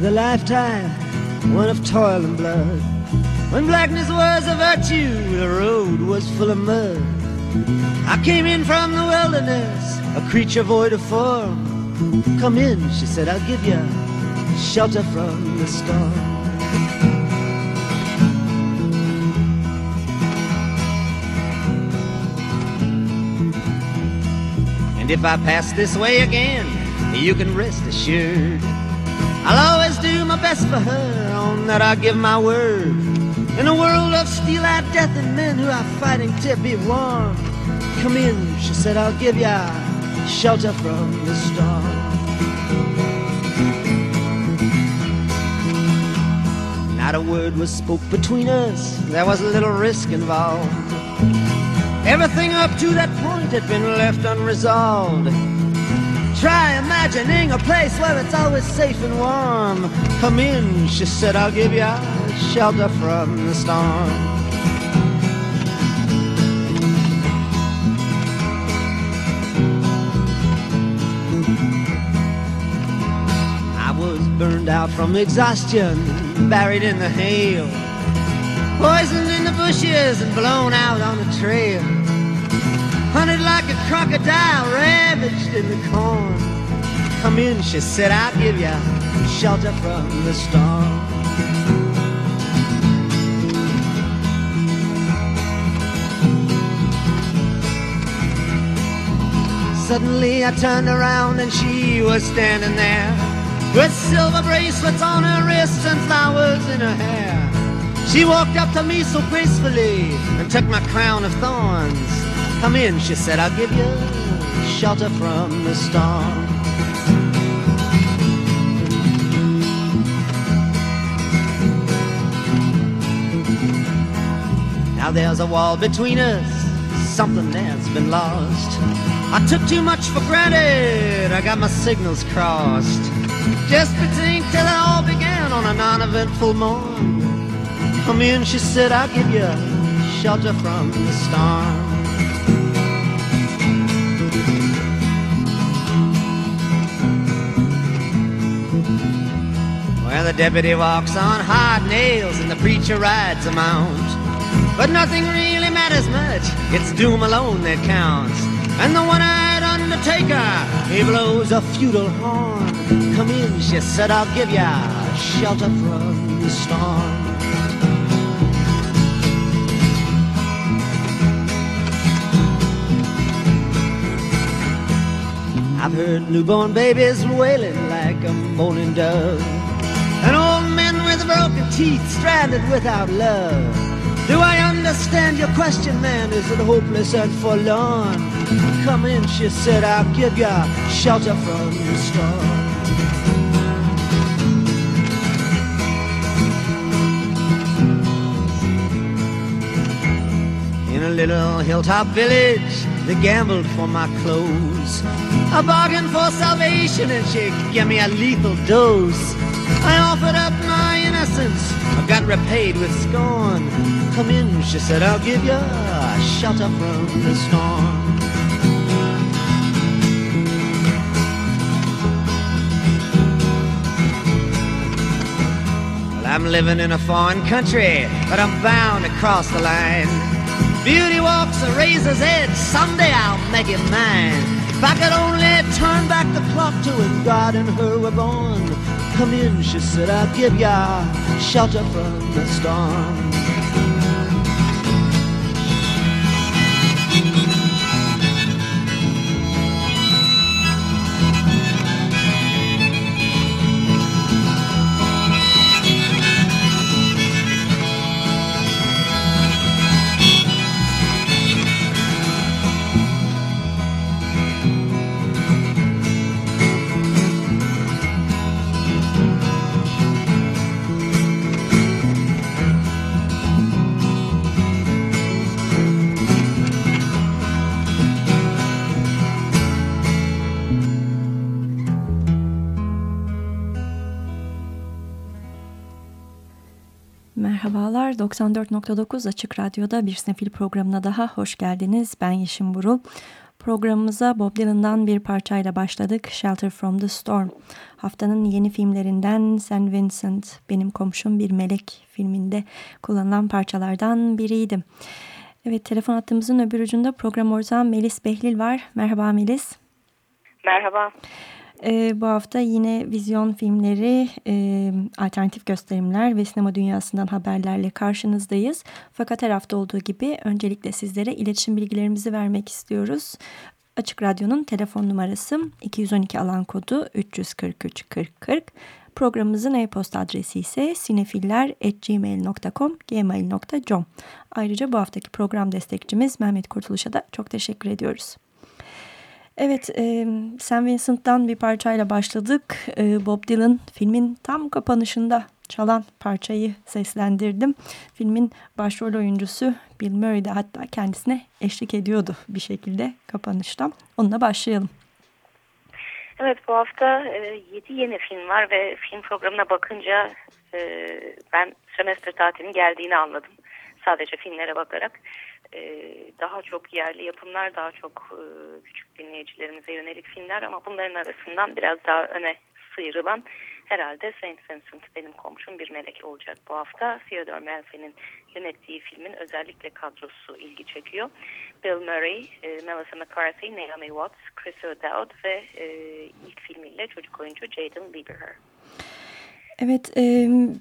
another lifetime, one of toil and blood. When blackness was a virtue, the road was full of mud. I came in from the wilderness, a creature void of form. Come in, she said, I'll give you shelter from the storm. And if I pass this way again, you can rest assured. I'll best for her, on that I give my word. In a world of steel-eyed death and men who are fighting to be warm. Come in, she said, I'll give ya shelter from the storm. Not a word was spoke between us, there was a little risk involved. Everything up to that point had been left unresolved. Try imagining a place where it's always safe and warm. Come in, she said, I'll give you shelter from the storm. I was burned out from exhaustion, buried in the hail, poisoned in the bushes and blown out on the trail. Hunted like a crocodile, ravaged in the corn. Come in, she said, I'll give you shelter from the storm. Suddenly I turned around and she was standing there with silver bracelets on her wrists and flowers in her hair. She walked up to me so gracefully and took my crown of thorns. Come in, she said, I'll give you shelter from the storm. Now there's a wall between us, something that's been lost. I took too much for granted, I got my signals crossed. Just between till it all began on a non-eventful morn. Come in, she said, I'll give you shelter from the storm. Well, the deputy walks on hard nails and the preacher rides a mount. But nothing really matters much, it's doom alone that counts. And the one-eyed undertaker, he blows a feudal horn. Come in, she said, I'll give ya shelter from the storm. I've heard newborn babies wailing like a moaning dove. And old men with broken teeth stranded without love. Do I understand your question, man? Is it hopeless and forlorn? Come in, she said, I'll give you shelter from the storm. In a little hilltop village, they gambled for my clothes. I bargained for salvation and she gave me a lethal dose. I offered up my innocence, I got repaid with scorn. Come in, she said, I'll give you shelter from the storm. Well, I'm living in a foreign country, but I'm bound to cross the line. Beauty walks a razor's edge, someday I'll make it mine. If I could only turn back the clock to when God and her were born. Come in, she said, I'll give ya shelter from the storm. Merhabalar, 94.9 Açık Radyo'da bir sinefil programına daha hoş geldiniz. Ben Yeşim Burul. Programımıza Bob Dylan'dan bir parçayla başladık. Shelter from the Storm. Haftanın yeni filmlerinden St. Vincent, Benim Komşum Bir Melek filminde kullanılan parçalardan biriydi. Evet, telefon hattımızın öbür ucunda program ortağım Melis Behlil var. Merhaba Melis. Merhaba. E, bu hafta yine vizyon filmleri, e, alternatif gösterimler ve sinema dünyasından haberlerle karşınızdayız. Fakat her hafta olduğu gibi öncelikle sizlere iletişim bilgilerimizi vermek istiyoruz. Açık Radyo'nun telefon numarası 212 alan kodu 343 40 40. Programımızın e-posta adresi ise sinefiller.gmail.com gmail.com Ayrıca bu haftaki program destekçimiz Mehmet Kurtuluş'a da çok teşekkür ediyoruz. Evet, e, St. Vincent'tan bir parçayla başladık. E, Bob Dylan filmin tam kapanışında çalan parçayı seslendirdim. Filmin başrol oyuncusu Bill Murray de hatta kendisine eşlik ediyordu bir şekilde kapanışta. Onunla başlayalım. Evet bu hafta e, 7 yeni film var ve film programına bakınca e, ben semester tatilinin geldiğini anladım. Sadece filmlere bakarak daha çok yerli yapımlar, daha çok e, küçük dinleyicilerimize yönelik filmler ama bunların arasından biraz daha öne sıyrılan herhalde Saint Vincent benim komşum bir melek olacak bu hafta. Theodore Melfi'nin yönettiği filmin özellikle kadrosu ilgi çekiyor. Bill Murray, e, Melissa McCarthy, Naomi Watts, Chris O'Dowd ve e, ilk filmiyle çocuk oyuncu Jaden Lieberher. Evet, e,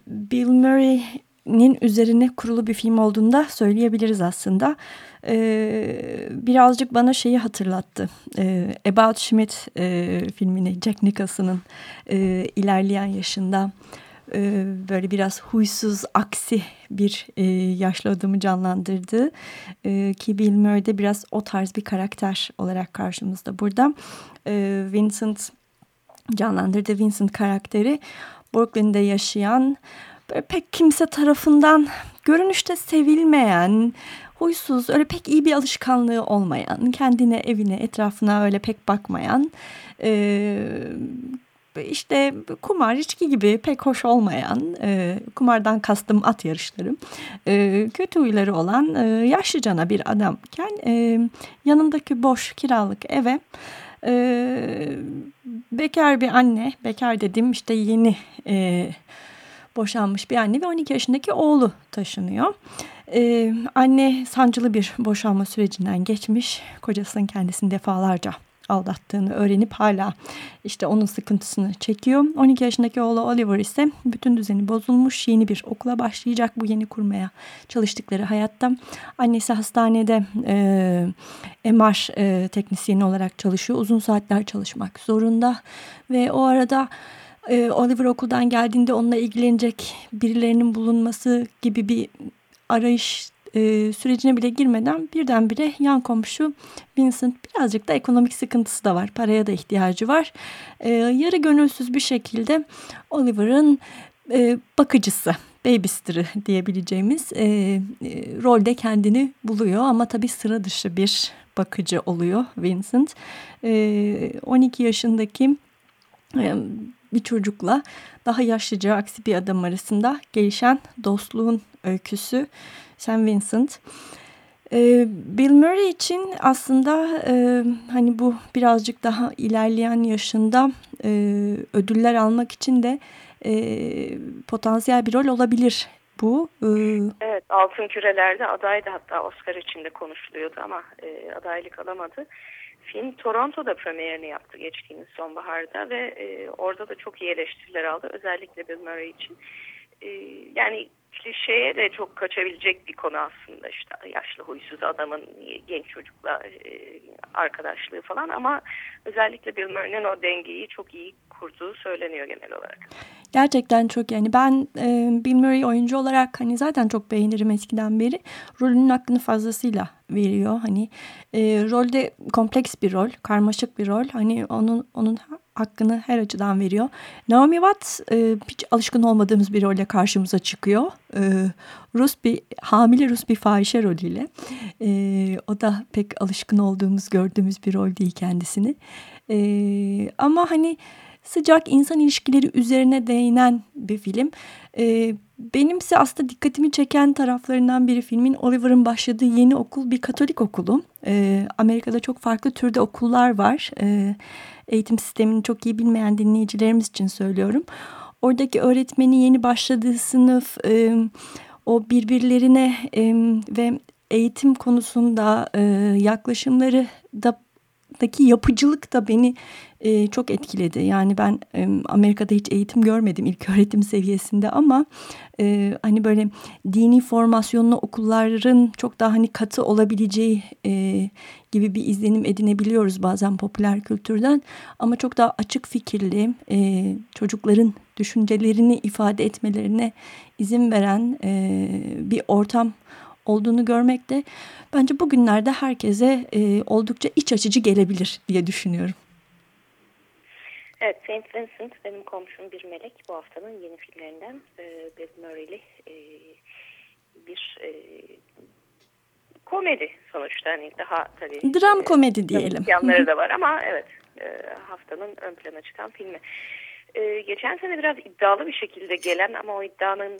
Bill Murray nin üzerine kurulu bir film olduğunu da söyleyebiliriz aslında. Ee, birazcık bana şeyi hatırlattı. Ee, About Schmidt e, filmini Jack Nicholson'ın e, ilerleyen yaşında e, böyle biraz huysuz, aksi bir e, yaşlı adamı canlandırdı. E, ki Bill Murray biraz o tarz bir karakter olarak karşımızda burada. E, Vincent canlandırdı Vincent karakteri Brooklyn'de yaşayan böyle pek kimse tarafından görünüşte sevilmeyen, huysuz, öyle pek iyi bir alışkanlığı olmayan, kendine, evine, etrafına öyle pek bakmayan, e, işte kumar, içki gibi pek hoş olmayan, e, kumardan kastım at yarışları, e, kötü huyları olan e, yaşlıcana bir adamken e, yanındaki boş kiralık eve e, bekar bir anne, bekar dedim işte yeni... E, boşanmış bir anne ve 12 yaşındaki oğlu taşınıyor. Ee, anne sancılı bir boşanma sürecinden geçmiş. Kocasının kendisini defalarca aldattığını öğrenip hala işte onun sıkıntısını çekiyor. 12 yaşındaki oğlu Oliver ise bütün düzeni bozulmuş yeni bir okula başlayacak bu yeni kurmaya çalıştıkları hayatta. Annesi hastanede e, MR e, teknisyeni olarak çalışıyor. Uzun saatler çalışmak zorunda ve o arada e, Oliver okuldan geldiğinde onunla ilgilenecek birilerinin bulunması gibi bir arayış e, sürecine bile girmeden birdenbire yan komşu Vincent birazcık da ekonomik sıkıntısı da var. Paraya da ihtiyacı var. E, yarı gönülsüz bir şekilde Oliver'ın e, bakıcısı babysitter'ı diyebileceğimiz e, e, rolde kendini buluyor ama tabii sıra dışı bir bakıcı oluyor Vincent. E, 12 yaşındaki e, bir çocukla daha yaşlıca aksi bir adam arasında gelişen dostluğun öyküsü Sam Vincent. Ee, Bill Murray için aslında e, hani bu birazcık daha ilerleyen yaşında e, ödüller almak için de e, potansiyel bir rol olabilir bu. Ee, evet altın kürelerde adaydı hatta Oscar için de konuşuluyordu ama adaylık alamadı. Film Toronto'da premierini yaptı geçtiğimiz sonbaharda ve e, orada da çok iyi eleştiriler aldı. Özellikle Bill Murray için. E, yani klişeye de çok kaçabilecek bir konu aslında işte yaşlı huysuz adamın genç çocukla e, arkadaşlığı falan ama özellikle Bill Murray'nin o dengeyi çok iyi kurduğu söyleniyor genel olarak. Gerçekten çok yani ben e, Bill Murray oyuncu olarak hani zaten çok beğenirim eskiden beri. Rolünün hakkını fazlasıyla veriyor. Hani e, rolde kompleks bir rol, karmaşık bir rol. Hani onun onun hakkını her açıdan veriyor. Naomi Watts e, hiç alışkın olmadığımız bir rolle karşımıza çıkıyor. E, Rus bir hamile Rus bir fahişe rolüyle. E, o da pek alışkın olduğumuz, gördüğümüz bir rol değil kendisini. E, ama hani sıcak insan ilişkileri üzerine değinen bir film. E, benimse aslında dikkatimi çeken taraflarından biri filmin Oliver'ın başladığı yeni okul bir Katolik okulu. E, Amerika'da çok farklı türde okullar var. E, eğitim sistemini çok iyi bilmeyen dinleyicilerimiz için söylüyorum. Oradaki öğretmeni yeni başladığı sınıf, e, o birbirlerine e, ve eğitim konusunda e, yaklaşımları da daki yapıcılık da beni e, çok etkiledi. Yani ben e, Amerika'da hiç eğitim görmedim ilk öğretim seviyesinde ama e, hani böyle dini formasyonlu okulların çok daha hani katı olabileceği e, gibi bir izlenim edinebiliyoruz bazen popüler kültürden. Ama çok daha açık fikirli e, çocukların düşüncelerini ifade etmelerine izin veren e, bir ortam olduğunu görmek de bence bugünlerde herkese e, oldukça iç açıcı gelebilir diye düşünüyorum. Evet, Saint Vincent benim komşum bir melek bu haftanın yeni filmlerinden e, Bill Murray'li e, bir e, komedi sonuçta hani daha tabii dram e, komedi diyelim. Yanları da var ama evet e, haftanın ön plana çıkan filmi. E, geçen sene biraz iddialı bir şekilde gelen ama o iddianın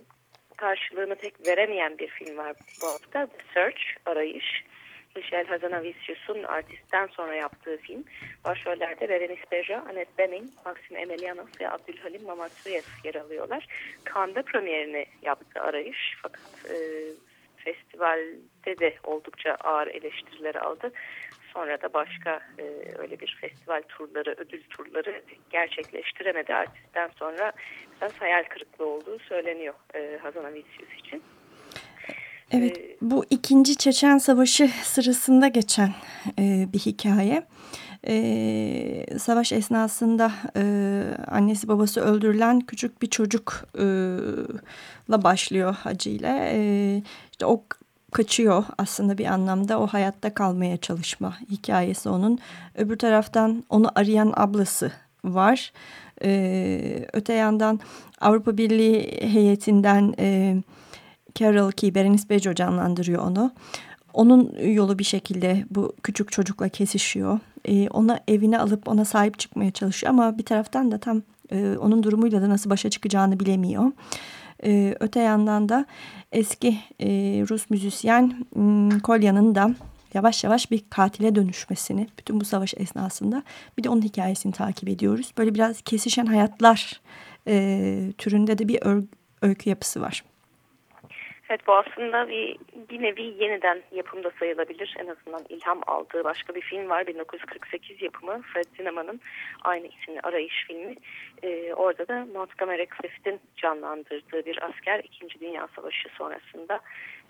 karşılığını pek veremeyen bir film var bu hafta. The Search, Arayış. Michel Hazanavicius'un artistten sonra yaptığı film. Başrollerde Berenice Beja, Annette Bening, Maxim Emelianos ve Abdülhalim Mamatsuyev yer alıyorlar. Cannes'da premierini yaptı Arayış. Fakat e, festivalde de oldukça ağır eleştiriler aldı. Sonra da başka e, öyle bir festival turları, ödül turları gerçekleştiremedi. Artistten sonra biraz hayal kırıklığı olduğu söyleniyor e, Hazan Avicius için. Evet, ee, bu ikinci Çeçen Savaşı sırasında geçen e, bir hikaye. E, savaş esnasında e, annesi babası öldürülen küçük bir çocukla başlıyor Hacı ile. E, işte o kaçıyor aslında bir anlamda o hayatta kalmaya çalışma hikayesi onun. Öbür taraftan onu arayan ablası var. Ee, öte yandan Avrupa Birliği heyetinden e, Carol ki Berenice Bejo canlandırıyor onu. Onun yolu bir şekilde bu küçük çocukla kesişiyor. Ee, ona evine alıp ona sahip çıkmaya çalışıyor ama bir taraftan da tam e, onun durumuyla da nasıl başa çıkacağını bilemiyor. E, öte yandan da eski e, Rus müzisyen hmm, Kolya'nın da yavaş yavaş bir katile dönüşmesini bütün bu savaş esnasında bir de onun hikayesini takip ediyoruz. Böyle biraz kesişen hayatlar e, türünde de bir öykü yapısı var. Evet bu aslında bir, bir nevi yeniden yapımda sayılabilir. En azından ilham aldığı başka bir film var. 1948 yapımı Fred Zinnemann'ın aynı isimli arayış filmi. Ee, orada da Montgomery Clift'in canlandırdığı bir asker 2. Dünya Savaşı sonrasında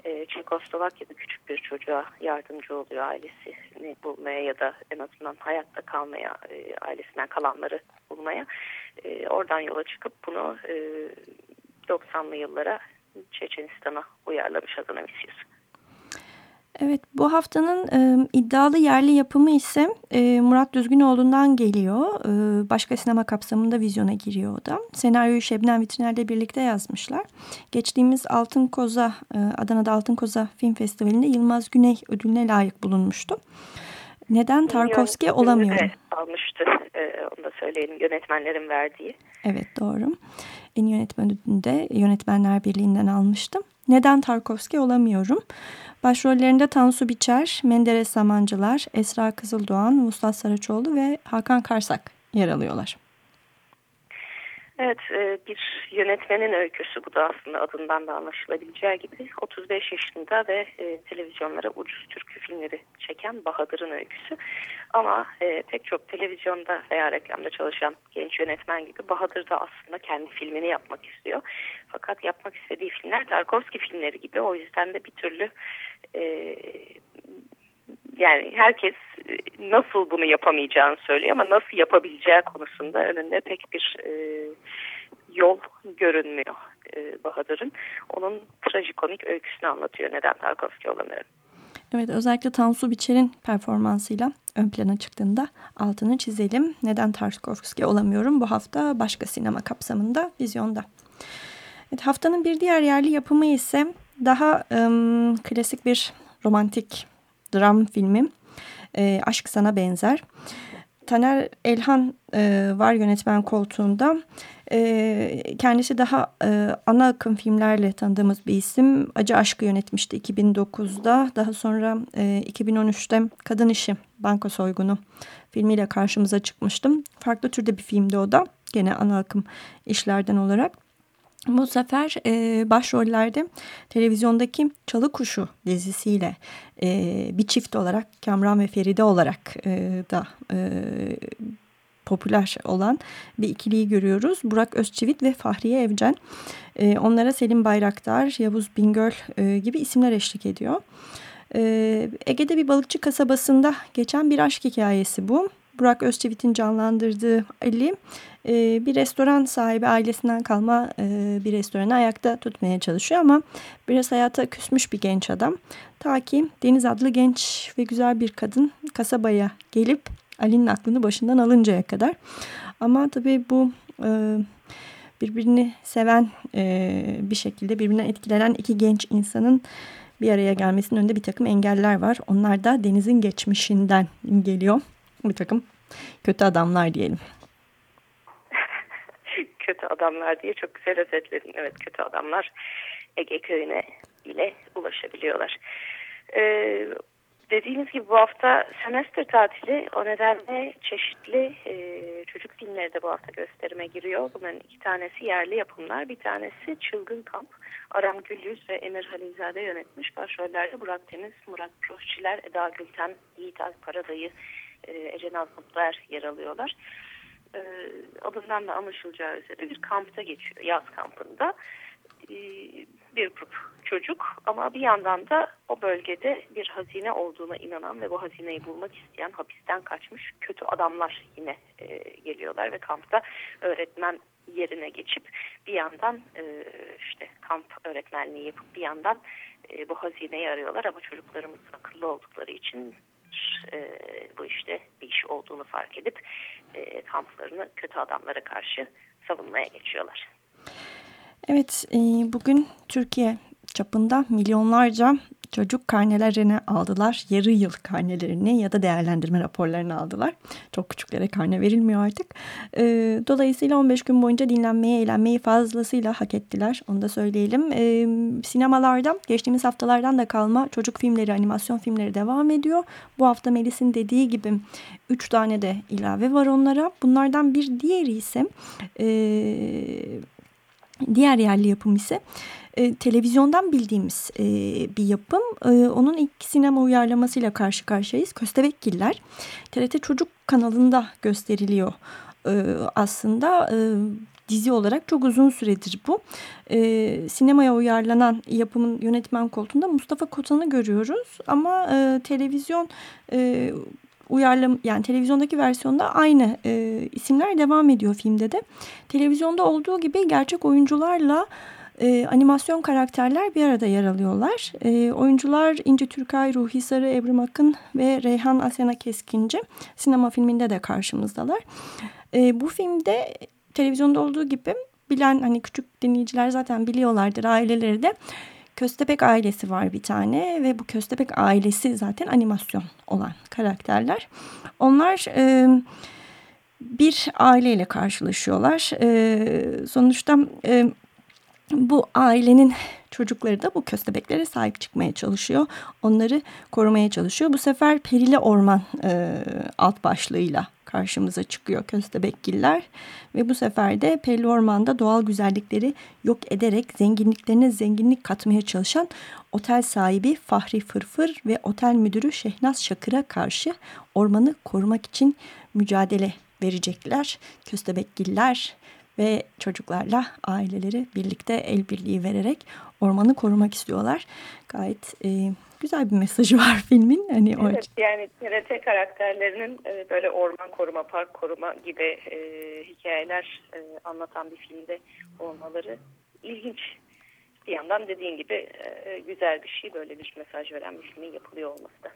e, Çekoslovakya'da küçük bir çocuğa yardımcı oluyor ailesini bulmaya ya da en azından hayatta kalmaya, e, ailesinden kalanları bulmaya. E, oradan yola çıkıp bunu e, 90'lı yıllara Çeçenistan'a uyarlamış Adana Misyası. Evet bu haftanın e, iddialı yerli yapımı ise e, Murat Düzgünoğlu'ndan geliyor. E, başka sinema kapsamında vizyona giriyor o da. Senaryoyu Şebnem Vitriner'le birlikte yazmışlar. Geçtiğimiz Altın Koza, e, Adana'da Altın Koza Film Festivali'nde Yılmaz Güney ödülüne layık bulunmuştu. Neden Tarkovski olamıyorum? Almıştı. E, onu da söyleyelim yönetmenlerin verdiği. Evet doğru. En yönetmen ödülünü de Yönetmenler Birliği'nden almıştım. Neden Tarkovski olamıyorum? Başrollerinde Tansu Biçer, Menderes Samancılar, Esra Kızıldoğan, Vuslat Saraçoğlu ve Hakan Karsak yer alıyorlar. Evet e, bir yönetmenin öyküsü bu da aslında adından da anlaşılabileceği gibi 35 yaşında ve e, televizyonlara ucuz türkü filmleri çeken Bahadır'ın öyküsü. Ama e, pek çok televizyonda veya reklamda çalışan genç yönetmen gibi Bahadır da aslında kendi filmini yapmak istiyor. Fakat yapmak istediği filmler Tarkovski filmleri gibi o yüzden de bir türlü yani herkes e, nasıl bunu yapamayacağını söylüyor ama nasıl yapabileceği konusunda önünde pek bir e, yol görünmüyor e, Bahadır'ın. Onun trajikomik öyküsünü anlatıyor neden Tarkovski olanları. Evet özellikle Tansu Biçer'in performansıyla ön plana çıktığında altını çizelim. Neden Tarkovski olamıyorum bu hafta başka sinema kapsamında vizyonda. Evet, haftanın bir diğer yerli yapımı ise daha ım, klasik bir romantik dram filmi e, Aşk Sana Benzer. Taner Elhan e, var yönetmen koltuğunda. E, kendisi daha e, ana akım filmlerle tanıdığımız bir isim. Acı Aşkı yönetmişti 2009'da. Daha sonra e, 2013'te Kadın İşi, Banka Soygunu filmiyle karşımıza çıkmıştım. Farklı türde bir filmdi o da. Gene ana akım işlerden olarak. Bu sefer e, başrollerde televizyondaki Çalı Kuşu dizisiyle e, bir çift olarak Kamran ve Feride olarak e, da e, popüler olan bir ikiliyi görüyoruz. Burak Özçivit ve Fahriye Evcen. E, onlara Selim Bayraktar, Yavuz Bingöl e, gibi isimler eşlik ediyor. E, Ege'de bir balıkçı kasabasında geçen bir aşk hikayesi bu. Burak Özçivit'in canlandırdığı Ali e, bir restoran sahibi ailesinden kalma e, bir restoranı ayakta tutmaya çalışıyor ama biraz hayata küsmüş bir genç adam. Ta ki Deniz adlı genç ve güzel bir kadın kasabaya gelip Ali'nin aklını başından alıncaya kadar. Ama tabii bu e, birbirini seven e, bir şekilde birbirinden etkilenen iki genç insanın bir araya gelmesinin önünde bir takım engeller var. Onlar da denizin geçmişinden geliyor. Bir takım kötü adamlar diyelim. kötü adamlar diye çok güzel özetledin. Evet kötü adamlar Ege köyüne ile ulaşabiliyorlar. Ee, dediğiniz gibi bu hafta semester tatili o nedenle çeşitli e, çocuk filmleri de bu hafta gösterime giriyor. Bunların iki tanesi yerli yapımlar. Bir tanesi Çılgın Kamp. Aram Gülyüz ve Emir Halilzade yönetmiş. Başrollerde Burak Deniz, Murat Proşçiler, Eda Gülten, Yiğit Alparadayı, e, Ece Nazmutlar yer alıyorlar. E, adından da anlaşılacağı üzere bir kampta geçiyor. Yaz kampında. E, bir grup çocuk ama bir yandan da o bölgede bir hazine olduğuna inanan ve bu hazineyi bulmak isteyen hapisten kaçmış kötü adamlar yine e, geliyorlar ve kampta öğretmen yerine geçip bir yandan e, işte kamp öğretmenliği yapıp bir yandan e, bu hazineyi arıyorlar ama çocuklarımız akıllı oldukları için e, bu işte bir iş olduğunu fark edip e, kamplarını kötü adamlara karşı savunmaya geçiyorlar. Evet, e, bugün Türkiye çapında milyonlarca çocuk karnelerini aldılar. Yarı yıl karnelerini ya da değerlendirme raporlarını aldılar. Çok küçüklere karne verilmiyor artık. E, dolayısıyla 15 gün boyunca dinlenmeyi, eğlenmeyi fazlasıyla hak ettiler. Onu da söyleyelim. E, sinemalarda geçtiğimiz haftalardan da kalma çocuk filmleri, animasyon filmleri devam ediyor. Bu hafta Melis'in dediği gibi 3 tane de ilave var onlara. Bunlardan bir diğeri ise... E, Diğer yerli yapım ise e, televizyondan bildiğimiz e, bir yapım. E, onun ilk sinema uyarlamasıyla karşı karşıyayız. Köstebekgiller. TRT Çocuk kanalında gösteriliyor e, aslında. E, dizi olarak çok uzun süredir bu. E, sinemaya uyarlanan yapımın yönetmen koltuğunda Mustafa Kotan'ı görüyoruz. Ama e, televizyon e, uyarlam yani televizyondaki versiyonda aynı e, isimler devam ediyor filmde de. Televizyonda olduğu gibi gerçek oyuncularla e, animasyon karakterler bir arada yer alıyorlar. E, oyuncular İnci Türkay, Ruhi Sarı, Ebru Akın ve Reyhan Asyana Keskinci sinema filminde de karşımızdalar. E, bu filmde televizyonda olduğu gibi bilen hani küçük dinleyiciler zaten biliyorlardır aileleri de Köstebek ailesi var bir tane ve bu Köstebek ailesi zaten animasyon olan karakterler. Onlar e, bir aileyle karşılaşıyorlar. E, sonuçta e, bu ailenin çocukları da bu köstebeklere sahip çıkmaya çalışıyor. Onları korumaya çalışıyor. Bu sefer Perili Orman e, alt başlığıyla karşımıza çıkıyor köstebekgiller. Ve bu sefer de Perili Orman'da doğal güzellikleri yok ederek zenginliklerine zenginlik katmaya çalışan otel sahibi Fahri Fırfır ve otel müdürü Şehnaz Şakır'a karşı ormanı korumak için mücadele verecekler. Köstebekgiller ve çocuklarla aileleri birlikte el birliği vererek ormanı korumak istiyorlar. Gayet e, güzel bir mesajı var filmin. Hani evet, o... yani TRT karakterlerinin e, böyle orman koruma, park koruma gibi e, hikayeler e, anlatan bir filmde olmaları ilginç. Bir yandan dediğin gibi e, güzel bir şey böyle bir mesaj veren bir filmin yapılıyor olması da.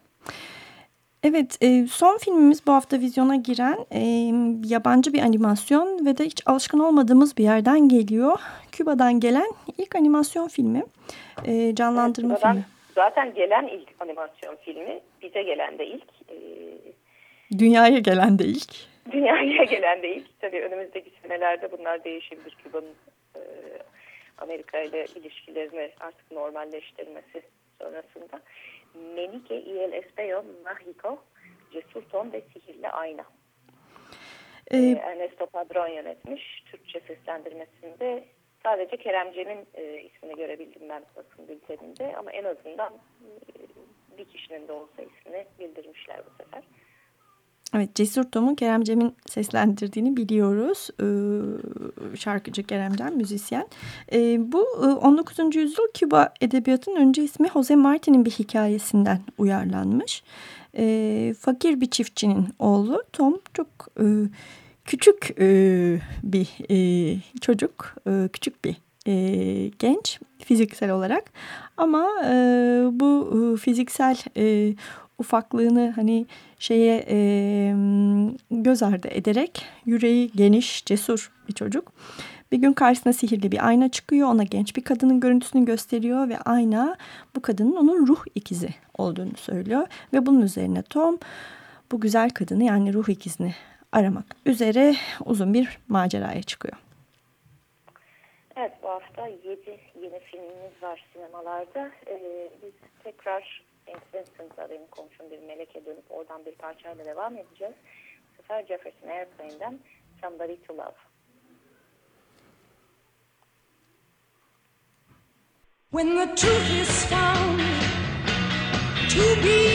Evet, e, son filmimiz bu hafta vizyona giren e, yabancı bir animasyon ve de hiç alışkın olmadığımız bir yerden geliyor. Küba'dan gelen ilk animasyon filmi, e, canlandırma evet, filmi. Zaten gelen ilk animasyon filmi, bize gelen de ilk. E, Dünyaya gelen de ilk. dünyaya gelen değil. Tabii önümüzdeki senelerde bunlar değişebilir. Küba'nın e, Amerika ile ilişkilerini artık normalleştirmesi sonrasında. Menike y el espejo mágico, Cesur Ton ve Sihirli Ayna. Ee, Ernesto Padron yönetmiş. Türkçe seslendirmesinde sadece Keremce'nin e, ismini görebildim ben basın bülteninde ama en azından e, bir kişinin de olsa ismini bildirmişler bu sefer. Evet Cesur Tom'un Kerem Cem'in seslendirdiğini biliyoruz. Ee, şarkıcı Kerem Cem, müzisyen. Ee, bu 19. E, yüzyıl Küba edebiyatının önce ismi Jose Martin'in bir hikayesinden uyarlanmış. Ee, fakir bir çiftçinin oğlu Tom çok e, küçük e, bir e, çocuk, küçük bir genç fiziksel olarak. Ama bu fiziksel ufaklığını hani şeye e, göz ardı ederek yüreği geniş, cesur bir çocuk. Bir gün karşısına sihirli bir ayna çıkıyor. Ona genç bir kadının görüntüsünü gösteriyor ve ayna bu kadının onun ruh ikizi olduğunu söylüyor. Ve bunun üzerine Tom bu güzel kadını yani ruh ikizini aramak üzere uzun bir maceraya çıkıyor. Evet bu hafta 7 yeni filmimiz var sinemalarda. Ee, biz tekrar Vincent'a benim komşum bir meleke dönüp oradan bir parçayla devam edeceğiz. Bu sefer Jefferson Airplane'den Somebody to Love. When the truth is found to be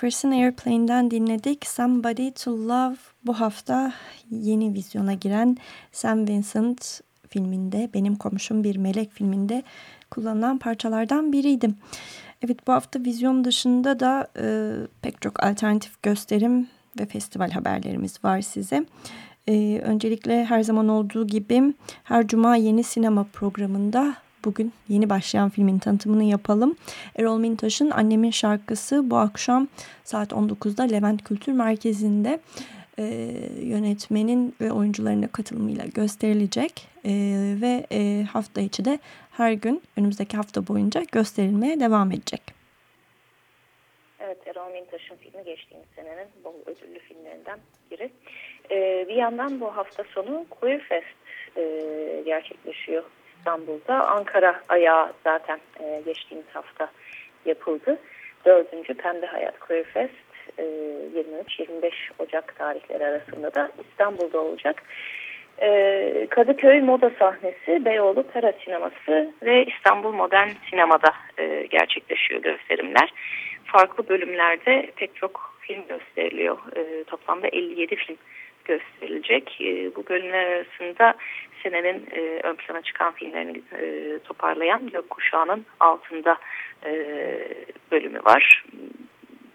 Jefferson Airplane'den dinledik. Somebody to Love bu hafta yeni vizyona giren Sam Vincent filminde, Benim Komşum Bir Melek filminde kullanılan parçalardan biriydi. Evet bu hafta vizyon dışında da e, pek çok alternatif gösterim ve festival haberlerimiz var size. E, öncelikle her zaman olduğu gibi her cuma yeni sinema programında bugün yeni başlayan filmin tanıtımını yapalım. Erol Mintaş'ın Annemin Şarkısı bu akşam saat 19'da Levent Kültür Merkezi'nde e, yönetmenin ve oyuncularının katılımıyla gösterilecek e, ve e, hafta içi de her gün önümüzdeki hafta boyunca gösterilmeye devam edecek. Evet, Erol Mintaş'ın filmi geçtiğimiz senenin bol ödüllü filmlerinden biri. Ee, bir yandan bu hafta sonu Queer Fest e, gerçekleşiyor İstanbul'da. Ankara ayağı zaten e, geçtiğimiz hafta yapıldı. Dördüncü Pembe Hayat Queer Fest 23-25 e, Ocak tarihleri arasında da İstanbul'da olacak. E, Kadıköy Moda Sahnesi, Beyoğlu Pera Sineması ve İstanbul Modern Sinema'da e, gerçekleşiyor gösterimler. Farklı bölümlerde pek çok film gösteriliyor. Toplamda 57 film gösterilecek. Bu bölümler arasında senenin ön plana çıkan filmlerini toparlayan Gökkuşağı'nın altında bölümü var.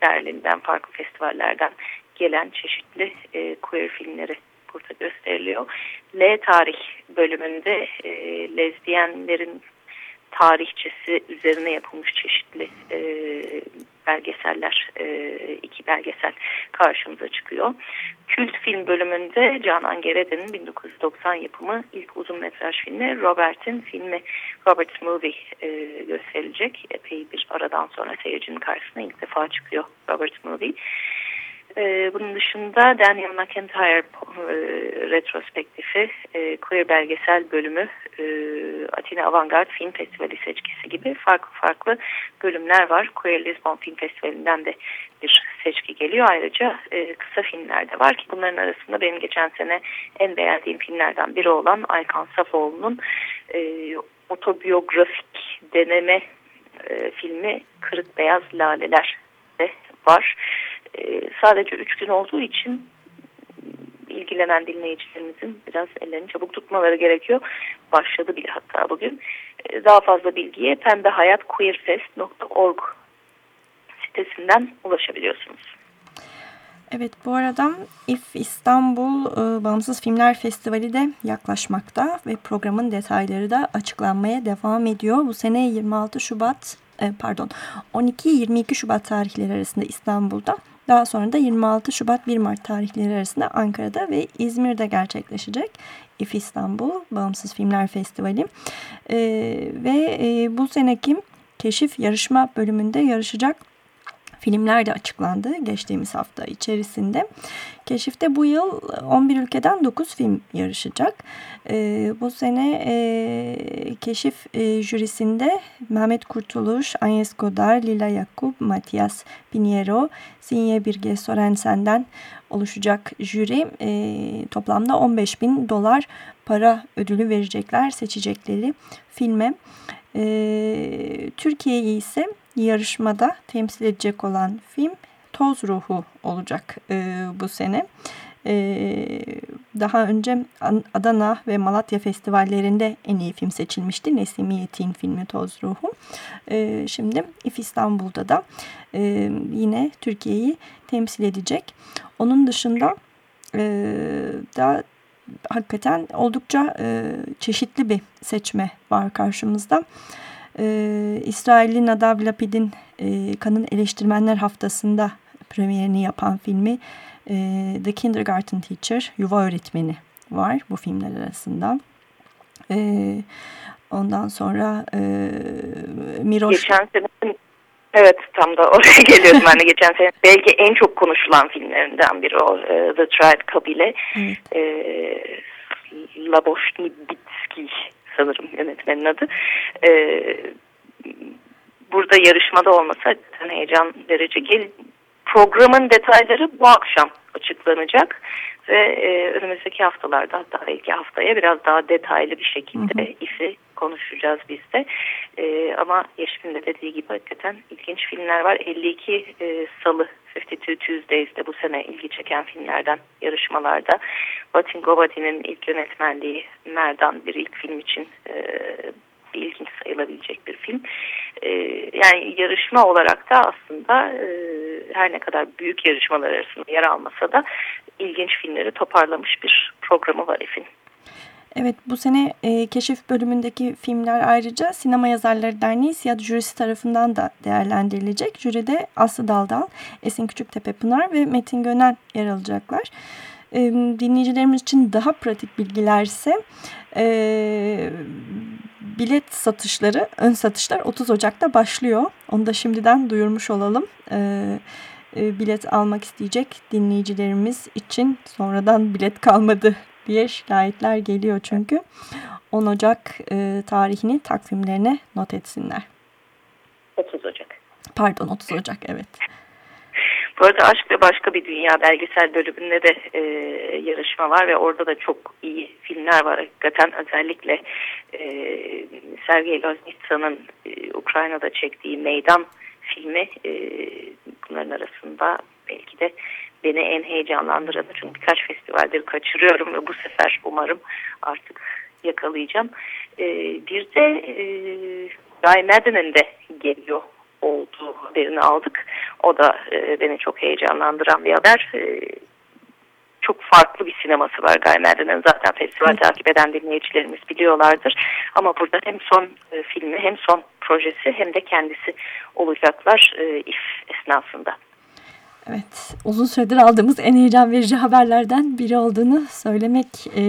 Berlin'den, farklı festivallerden gelen çeşitli e, queer filmleri burada gösteriliyor. L tarih bölümünde e, lezbiyenlerin tarihçesi üzerine yapılmış çeşitli e, belgeseller, e, iki belgesel karşımıza çıkıyor. Kült film bölümünde Canan Gerede'nin 1990 yapımı ilk uzun metraj filmi Robert'in filmi Robert's Movie e, gösterilecek. Epey bir aradan sonra seyircinin karşısına ilk defa çıkıyor Robert's Movie. E, bunun dışında Daniel McIntyre e, retrospektifi, e, queer belgesel bölümü, e, Atina Avantgard Film Festivali seçkisi gibi farklı farklı bölümler var. Queer Lisbon Film Festivali'nden de bir seçki geliyor. Ayrıca e, kısa filmler de var ki bunların arasında benim geçen sene en beğendiğim filmlerden biri olan Aykan Safoğlu'nun e, otobiyografik deneme e, filmi Kırık Beyaz Laleler de var. E, sadece üç gün olduğu için ilgilenen dinleyicilerimizin biraz ellerini çabuk tutmaları gerekiyor. Başladı bile hatta bugün. E, daha fazla bilgiye pembehayattqueerfest.org sitesinden ulaşabiliyorsunuz. Evet bu arada İF İstanbul e, Bağımsız Filmler Festivali de yaklaşmakta ve programın detayları da açıklanmaya devam ediyor. Bu sene 26 Şubat e, pardon 12-22 Şubat tarihleri arasında İstanbul'da daha sonra da 26 Şubat 1 Mart tarihleri arasında Ankara'da ve İzmir'de gerçekleşecek. İF İstanbul Bağımsız Filmler Festivali e, ve e, bu seneki keşif yarışma bölümünde yarışacak filmler de açıklandı geçtiğimiz hafta içerisinde. Keşifte bu yıl 11 ülkeden 9 film yarışacak. E, bu sene e, keşif e, jürisinde Mehmet Kurtuluş, Agnes Godar, Lila Yakup, Matias Pinheiro, Sinye Birge Sorensen'den oluşacak jüri e, toplamda 15 bin dolar para ödülü verecekler seçecekleri filme. E, Türkiye'yi ise yarışmada temsil edecek olan film Toz Ruhu olacak e, bu sene. E, daha önce Adana ve Malatya festivallerinde en iyi film seçilmişti. Nesim Yiğit'in filmi Toz Ruhu. E, şimdi İF İstanbul'da da e, yine Türkiye'yi temsil edecek. Onun dışında e, da hakikaten oldukça e, çeşitli bir seçme var karşımızda. E, İsrailli Nadav Lapid'in e, Kanın Eleştirmenler Haftası'nda premierini yapan filmi e, The Kindergarten Teacher, Yuva Öğretmeni var bu filmler arasında. E, ondan sonra e, Miroş... Geçen sene Evet tam da oraya geliyordum ben de geçen sene. Belki en çok konuşulan filmlerinden biri o e, The Tribe Kabile. Evet. E, Bitski sanırım yönetmenin adı. E, burada yarışmada olmasa heyecan verici. Gel, programın detayları bu akşam açıklanacak ve e, önümüzdeki haftalarda hatta belki haftaya biraz daha detaylı bir şekilde hı hı. ifi konuşacağız biz de. E, ama Yeşim'in de dediği gibi hakikaten ilginç filmler var. 52 e, Salı 52 Tuesdays'de bu sene ilgi çeken filmlerden yarışmalarda. Batin Gobadi'nin ilk yönetmenliği Merdan bir ilk film için e, ilginç sayılabilecek bir film. E, yani yarışma olarak da aslında e, her ne kadar büyük yarışmalar arasında yer almasa da ilginç filmleri toparlamış bir programı var efendim. Evet bu sene e, keşif bölümündeki filmler ayrıca Sinema Yazarları Derneği Siyah Jürisi tarafından da değerlendirilecek. Jüride Aslı Daldal, Esin Küçüktepe Pınar ve Metin Gönel yer alacaklar. E, dinleyicilerimiz için daha pratik bilgiler ise e, bilet satışları, ön satışlar 30 Ocak'ta başlıyor. Onu da şimdiden duyurmuş olalım. Evet bilet almak isteyecek dinleyicilerimiz için sonradan bilet kalmadı diye şikayetler geliyor çünkü. 10 Ocak e, tarihini takvimlerine not etsinler. 30 Ocak. Pardon 30 Ocak evet. Bu arada Aşk ve Başka Bir Dünya belgesel bölümünde de e, yarışma var ve orada da çok iyi filmler var. Hakikaten özellikle e, Sergey Loznitsa'nın e, Ukrayna'da çektiği Meydan filmi e, bunların arasında belki de beni en heyecanlandıranı çünkü birkaç festivalleri kaçırıyorum ve bu sefer umarım artık yakalayacağım. E, bir de e, Guy Madden'in de geliyor olduğu haberini aldık. O da e, beni çok heyecanlandıran bir haber. E, çok farklı bir sineması var Guy Madden'in. Zaten festival evet. takip eden dinleyicilerimiz biliyorlardır. Ama burada hem son e, filmi hem son projesi hem de kendisi olacaklar e, if esnasında. Evet, uzun süredir aldığımız en heyecan verici haberlerden biri olduğunu söylemek e,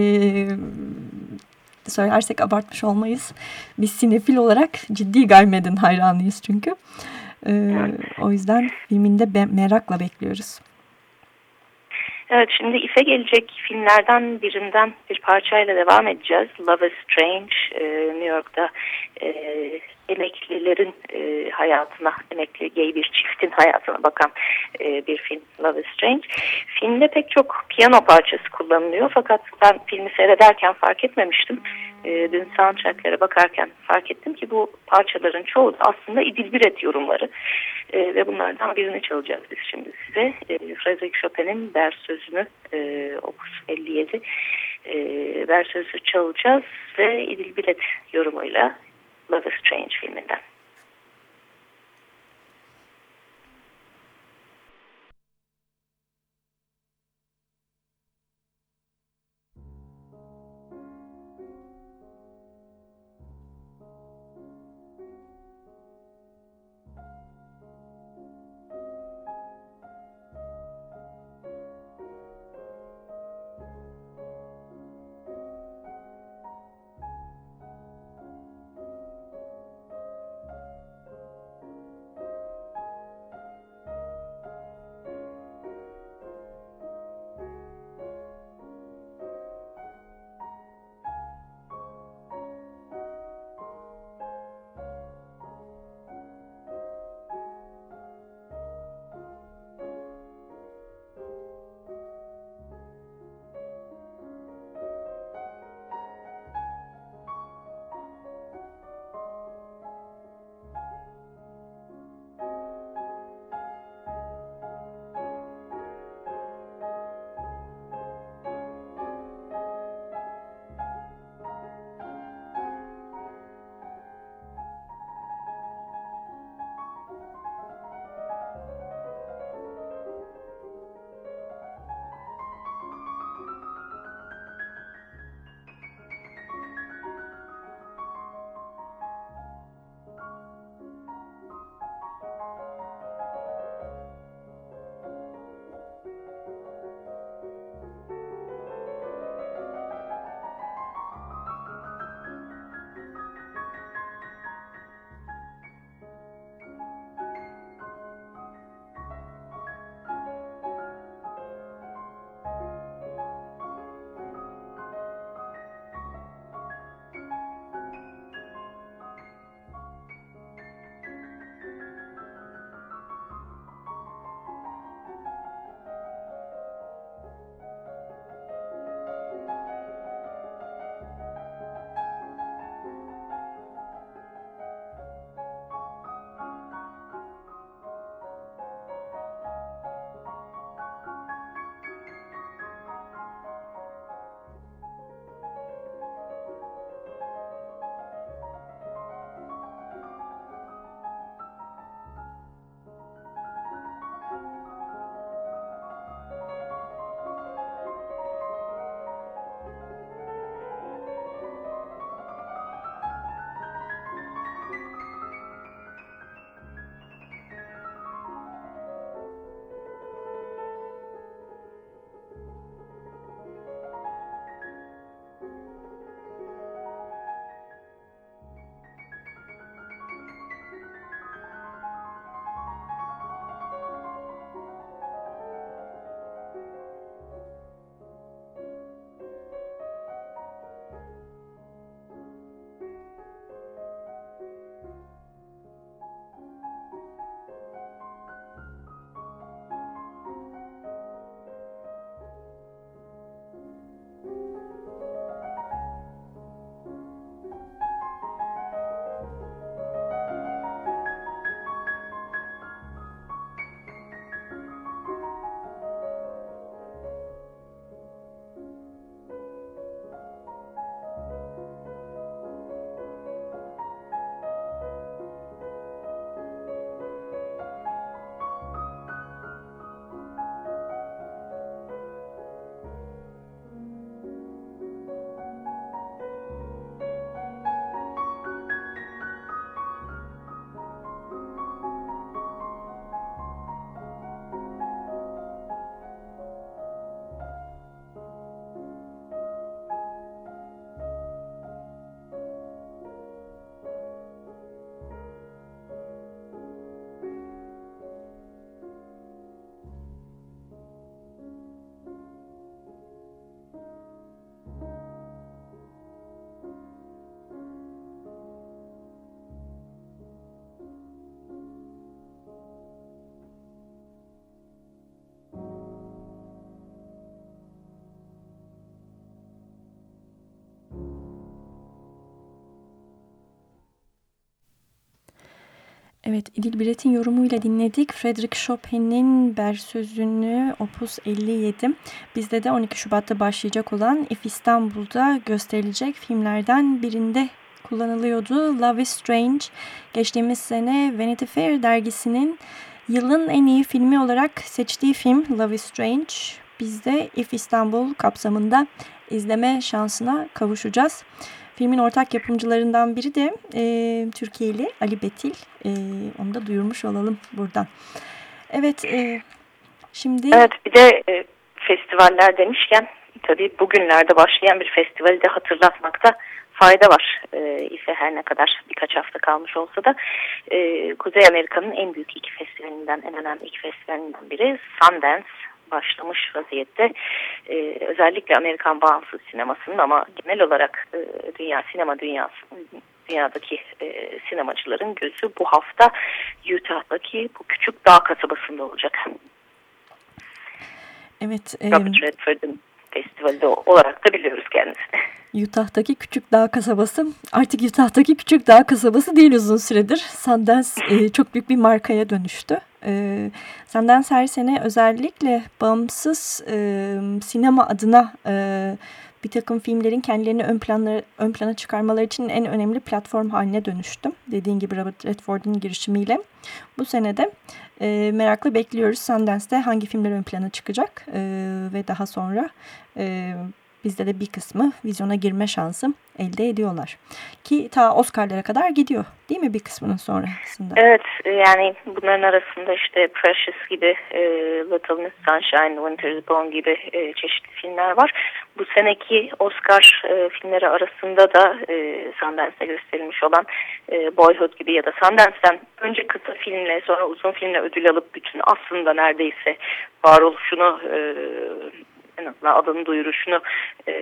söylersek abartmış olmayız. Biz sinefil olarak ciddi Madden hayranıyız çünkü. E, evet. O yüzden filminde be merakla bekliyoruz. Evet şimdi İF'e gelecek filmlerden birinden bir parçayla devam edeceğiz. Love is Strange e, New York'ta e, emeklilerin e, hayatına, emekli gay bir çiftin hayatına bakan e, bir film Love is Strange. Filmde pek çok piyano parçası kullanılıyor fakat ben filmi seyrederken fark etmemiştim. E, dün soundtrack'lere bakarken fark ettim ki bu parçaların çoğu da aslında İdil Biret yorumları e, ve bunlardan birini çalacağız biz şimdi size. E, Frederick Chopin'in ders sözünü e, Opus 57 e, ders sözü çalacağız ve İdil Biret yorumuyla Love is Strange filminden. Evet, İdil Biret'in yorumuyla dinledik. Frederick Chopin'in ber sözünü Opus 57. Bizde de 12 Şubat'ta başlayacak olan If İstanbul'da gösterilecek filmlerden birinde kullanılıyordu. Love is Strange geçtiğimiz sene Vanity Fair dergisinin yılın en iyi filmi olarak seçtiği film Love is Strange. Biz de If İstanbul kapsamında izleme şansına kavuşacağız. Filmin ortak yapımcılarından biri de e, Türkiye'li Ali Betil. E, onu da duyurmuş olalım buradan. Evet, e, şimdi... Evet, bir de e, festivaller demişken tabii bugünlerde başlayan bir festivali de hatırlatmakta fayda var. E, ise her ne kadar birkaç hafta kalmış olsa da e, Kuzey Amerika'nın en büyük iki festivalinden, en önemli iki festivalinden biri Sundance başlamış vaziyette. Ee, özellikle Amerikan bağımsız sinemasının ama genel olarak e, dünya sinema dünyası dünyadaki e, sinemacıların gözü bu hafta Utah'daki bu küçük dağ kasabasında olacak. Evet. E, Robert Redford'un festivali olarak da biliyoruz kendisini. Utah'taki küçük dağ kasabası artık Utah'taki küçük dağ kasabası değil uzun süredir. Sundance e, çok büyük bir markaya dönüştü. E, Sundance her özellikle bağımsız e, sinema adına e, bir takım filmlerin kendilerini ön, planları, ön plana çıkarmaları için en önemli platform haline dönüştü. Dediğin gibi Robert Redford'un girişimiyle. Bu senede e, merakla bekliyoruz Sundance'de hangi filmler ön plana çıkacak e, ve daha sonra e, bizde de bir kısmı vizyona girme şansı elde ediyorlar. Ki ta Oscar'lara kadar gidiyor değil mi bir kısmının sonrasında? Evet yani bunların arasında işte Precious gibi, e, Little Miss Sunshine, Winter's Bone gibi e, çeşitli filmler var. Bu seneki Oscar e, filmleri arasında da e, Sundance'de gösterilmiş olan e, Boyhood gibi ya da Sundance'den önce kısa filmle sonra uzun filmle ödül alıp bütün aslında neredeyse varoluşunu e, en azından adını duyuruşunu e,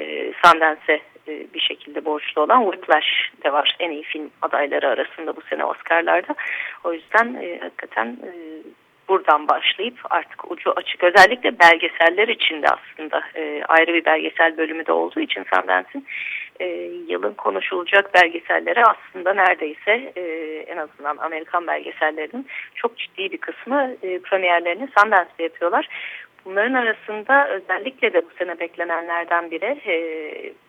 Sundance'e e, bir şekilde borçlu olan Whiplash de var en iyi film adayları arasında bu sene Oscar'larda. O yüzden e, hakikaten e, buradan başlayıp artık ucu açık özellikle belgeseller için de aslında e, ayrı bir belgesel bölümü de olduğu için Sundance'in e, yılın konuşulacak belgesellere aslında neredeyse e, en azından Amerikan belgesellerinin çok ciddi bir kısmı e, premierlerini Sundance'de yapıyorlar. Bunların arasında özellikle de bu sene beklenenlerden biri e,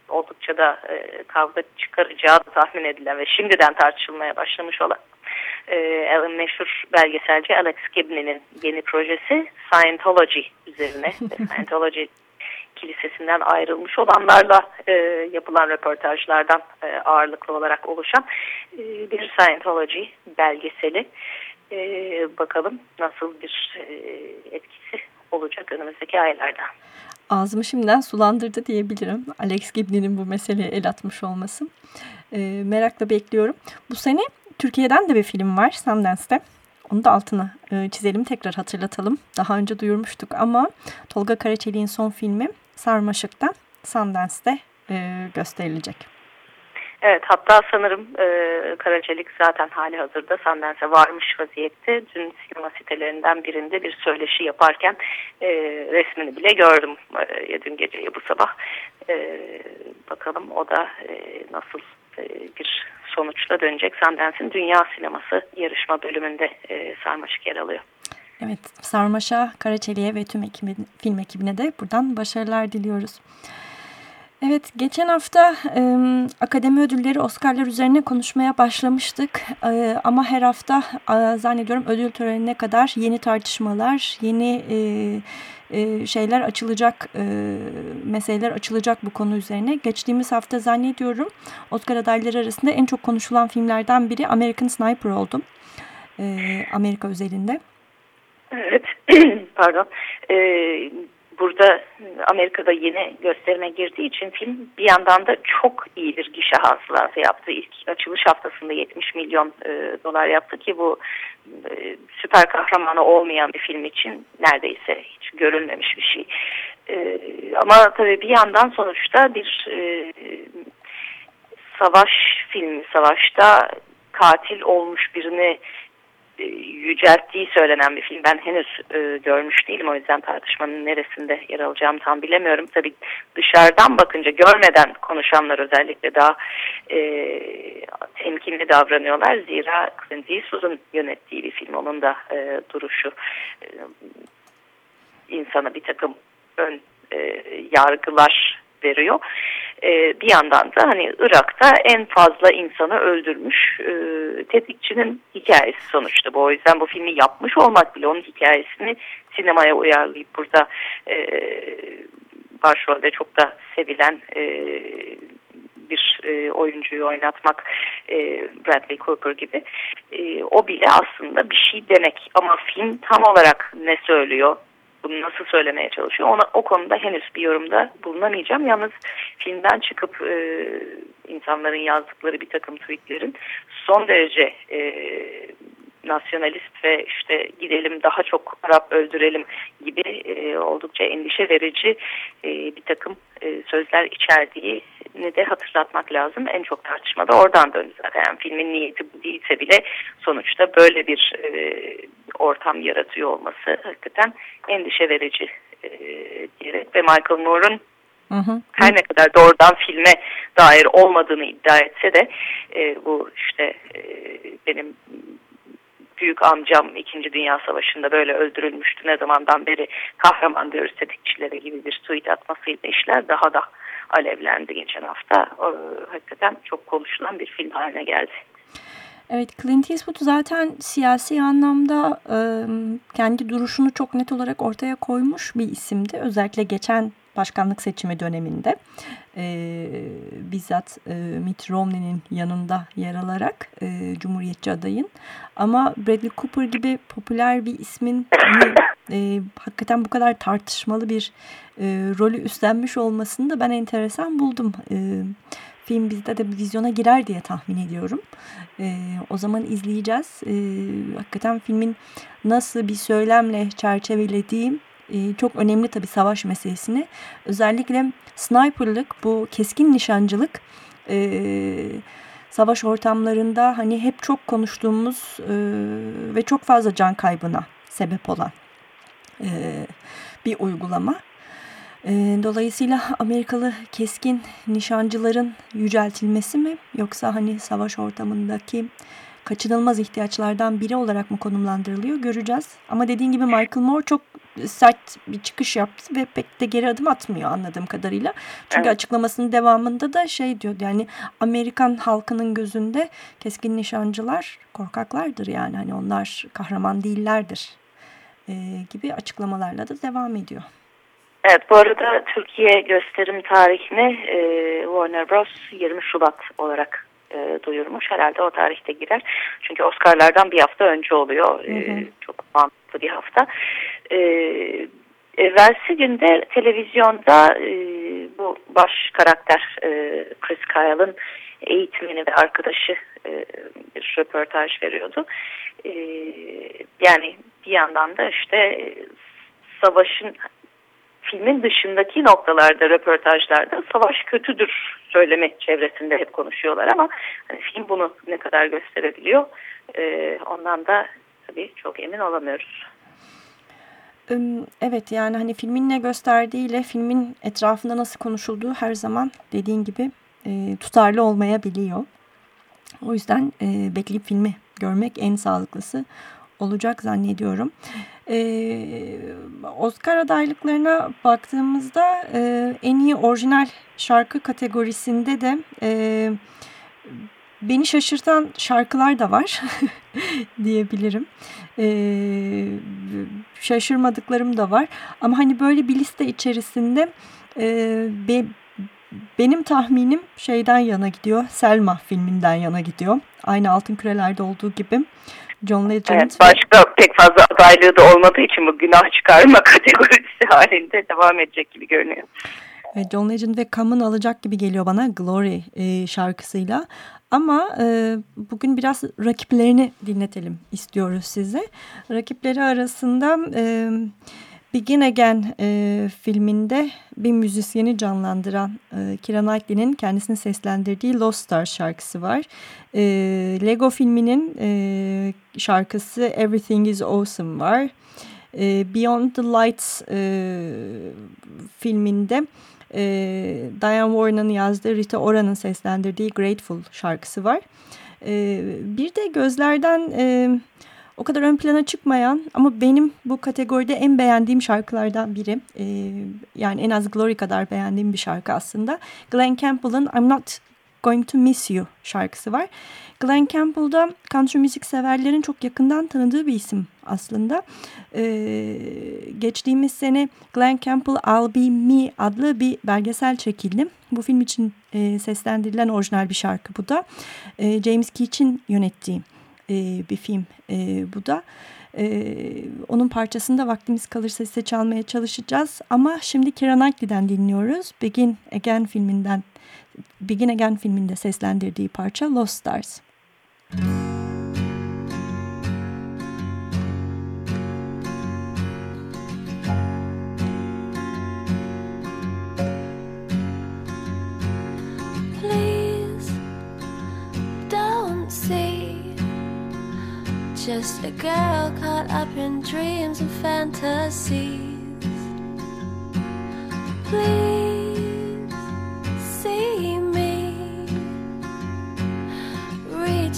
oldukça da e, kavga çıkaracağı tahmin edilen ve şimdiden tartışılmaya başlamış olan e, meşhur belgeselci Alex Gibney'nin yeni projesi Scientology üzerine. Scientology kilisesinden ayrılmış olanlarla e, yapılan röportajlardan e, ağırlıklı olarak oluşan e, bir Scientology belgeseli. E, bakalım nasıl bir e, etkisi olacak önümüzdeki aylarda. Ağzımı şimdiden sulandırdı diyebilirim. Alex Gibney'nin bu meseleye el atmış olması. E, merakla bekliyorum. Bu sene Türkiye'den de bir film var Sundance'te. Onu da altına e, çizelim tekrar hatırlatalım. Daha önce duyurmuştuk ama Tolga Karaçelik'in son filmi Sarmaşık'ta Sundance'te e, gösterilecek. Evet hatta sanırım e, Karaçelik zaten hali hazırda Sundance'e varmış vaziyette. Dün sinema sitelerinden birinde bir söyleşi yaparken e, resmini bile gördüm e, dün gece bu sabah. E, bakalım o da e, nasıl e, bir sonuçla dönecek. Sundance'in Dünya Sineması yarışma bölümünde e, Sarmaşık yer alıyor. Evet Sarmaş'a, Karaçelik'e ve tüm ekibin, film ekibine de buradan başarılar diliyoruz. Evet, geçen hafta e, akademi ödülleri Oscar'lar üzerine konuşmaya başlamıştık. E, ama her hafta e, zannediyorum ödül törenine kadar yeni tartışmalar, yeni e, e, şeyler açılacak, e, meseleler açılacak bu konu üzerine. Geçtiğimiz hafta zannediyorum Oscar adayları arasında en çok konuşulan filmlerden biri American Sniper oldu. E, Amerika özelinde. Evet, pardon. Ee, burada Amerika'da yeni gösterime girdiği için film bir yandan da çok iyi bir gişe hasılası yaptı. İlk açılış haftasında 70 milyon e, dolar yaptı ki bu e, süper kahramanı olmayan bir film için neredeyse hiç görülmemiş bir şey. E, ama tabii bir yandan sonuçta bir e, savaş filmi, savaşta katil olmuş birini yücelttiği söylenen bir film. Ben henüz e, görmüş değilim o yüzden tartışmanın neresinde yer alacağımı tam bilemiyorum. Tabii dışarıdan bakınca görmeden konuşanlar özellikle daha e, temkinli davranıyorlar. Zira Clint Eastwood'un yönettiği bir film. Onun da e, duruşu e, insana bir takım ön e, yargılar veriyor. E, bir yandan da hani Irak'ta en fazla insanı öldürmüş e, tetikçinin hikayesi sonuçta bu. O yüzden bu filmi yapmış olmak bile onun hikayesini sinemaya uyarlayıp burada e, başrolde çok da sevilen e, bir oyuncuyu oynatmak Bradley Cooper gibi o bile aslında bir şey demek ama film tam olarak ne söylüyor bunu nasıl söylemeye çalışıyor ona o konuda henüz bir yorumda bulunamayacağım. Yalnız filmden çıkıp e, insanların yazdıkları bir takım tweetlerin son derece e, nasyonalist ve işte gidelim daha çok Arap öldürelim gibi e, oldukça endişe verici e, bir takım e, sözler içerdiğini de hatırlatmak lazım. En çok tartışma da oradan döndü zaten. Yani filmin niyeti bu değilse bile sonuçta böyle bir e, ortam yaratıyor olması hakikaten endişe verici e, diyerek ve Michael Moore'un her ne kadar doğrudan filme dair olmadığını iddia etse de e, bu işte e, benim büyük amcam 2. Dünya Savaşı'nda böyle öldürülmüştü. Ne zamandan beri kahraman diyoruz tetikçilere gibi bir tweet atmasıyla işler daha da alevlendi geçen hafta. O, hakikaten çok konuşulan bir film haline geldi. Evet Clint Eastwood zaten siyasi anlamda e, kendi duruşunu çok net olarak ortaya koymuş bir isimdi. Özellikle geçen başkanlık seçimi döneminde e, bizzat e, Mitt Romney'nin yanında yer alarak e, Cumhuriyetçi adayın. Ama Bradley Cooper gibi popüler bir ismin e, hakikaten bu kadar tartışmalı bir e, rolü üstlenmiş olmasını da ben enteresan buldum. E, film bizde de bir vizyona girer diye tahmin ediyorum. E, o zaman izleyeceğiz. E, hakikaten filmin nasıl bir söylemle çerçevelediğim e, çok önemli tabii savaş meselesini. Özellikle sniperlık, bu keskin nişancılık e, savaş ortamlarında hani hep çok konuştuğumuz e, ve çok fazla can kaybına sebep olan e, bir uygulama. E, dolayısıyla Amerikalı keskin nişancıların yüceltilmesi mi yoksa hani savaş ortamındaki kaçınılmaz ihtiyaçlardan biri olarak mı konumlandırılıyor göreceğiz. Ama dediğin gibi Michael Moore çok sert bir çıkış yaptı ve pek de geri adım atmıyor anladığım kadarıyla. Çünkü evet. açıklamasının devamında da şey diyor yani Amerikan halkının gözünde keskin nişancılar korkaklardır yani hani onlar kahraman değillerdir e, gibi açıklamalarla da devam ediyor. Evet bu arada Türkiye gösterim tarihini e, Warner Bros 20 Şubat olarak e, duyurmuş. Herhalde o tarihte girer. Çünkü Oscar'lardan bir hafta önce oluyor. Hı hı. E, çok mantıklı bir hafta. E, evvelsi günde televizyonda e, bu baş karakter e, Chris Kyle'ın eğitmeni ve arkadaşı e, bir röportaj veriyordu. E, yani bir yandan da işte savaşın filmin dışındaki noktalarda, röportajlarda savaş kötüdür söylemi çevresinde hep konuşuyorlar ama hani film bunu ne kadar gösterebiliyor e, ondan da tabii çok emin olamıyoruz. Evet yani hani filmin ne gösterdiğiyle filmin etrafında nasıl konuşulduğu her zaman dediğin gibi e, tutarlı olmayabiliyor. O yüzden e, bekleyip filmi görmek en sağlıklısı olacak zannediyorum. Ee, Oscar adaylıklarına baktığımızda e, en iyi orijinal şarkı kategorisinde de e, beni şaşırtan şarkılar da var diyebilirim. E, şaşırmadıklarım da var. Ama hani böyle bir liste içerisinde e, be, benim tahminim şeyden yana gidiyor. Selma filminden yana gidiyor. Aynı Altın Küreler'de olduğu gibi. John Legend. Evet, başka pek fazla adaylığı da olmadığı için bu günah çıkarma kategorisi halinde devam edecek gibi görünüyor. John Legend ve Common alacak gibi geliyor bana Glory e, şarkısıyla. Ama e, bugün biraz rakiplerini dinletelim istiyoruz size. Rakipleri arasında e, Begin Again e, filminde bir müzisyeni canlandıran e, Keira Knightley'nin kendisini seslendirdiği Lost Stars şarkısı var. E, Lego filminin e, şarkısı Everything is Awesome var. E, Beyond the Lights e, filminde e, Diane Warren'ın yazdığı Rita Ora'nın seslendirdiği Grateful şarkısı var. E, bir de gözlerden... E, o kadar ön plana çıkmayan ama benim bu kategoride en beğendiğim şarkılardan biri. Ee, yani en az Glory kadar beğendiğim bir şarkı aslında. Glenn Campbell'ın I'm Not Going to Miss You şarkısı var. Glenn Campbell da country müzik severlerin çok yakından tanıdığı bir isim aslında. Ee, geçtiğimiz sene Glenn Campbell I'll Be Me adlı bir belgesel çekildi. Bu film için e, seslendirilen orijinal bir şarkı bu da. E, James Keach'in yönettiği e, bir film e, bu da. E, onun parçasında vaktimiz kalırsa size çalmaya çalışacağız. Ama şimdi Keira Knightley'den dinliyoruz. Begin Again filminden Begin Again filminde seslendirdiği parça Lost Stars. Müzik just a girl caught up in dreams and fantasies. Please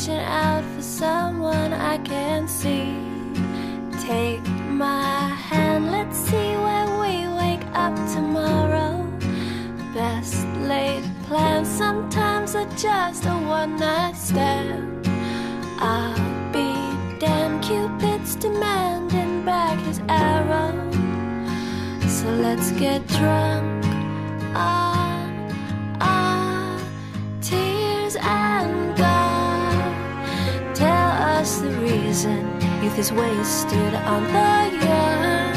reaching out for someone I can see. Take my hand, let's see where we wake up tomorrow. Best laid plans sometimes are just a one night stand. I'll be Damn Cupid's demanding back his arrow. So let's get drunk on our tears and. Us the reason youth is wasted on the young.